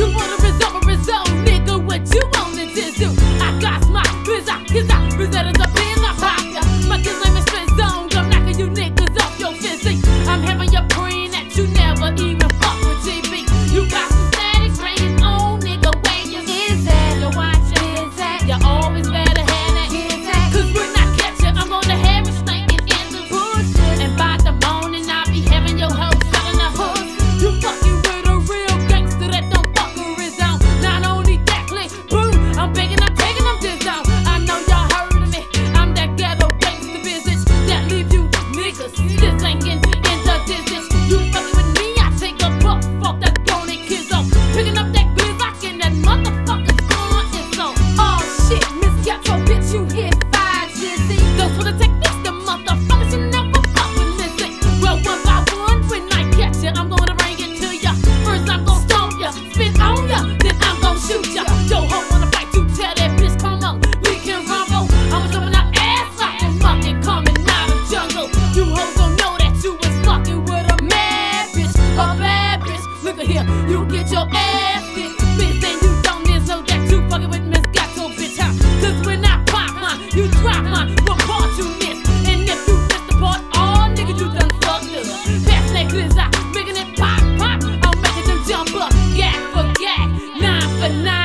You wanna night.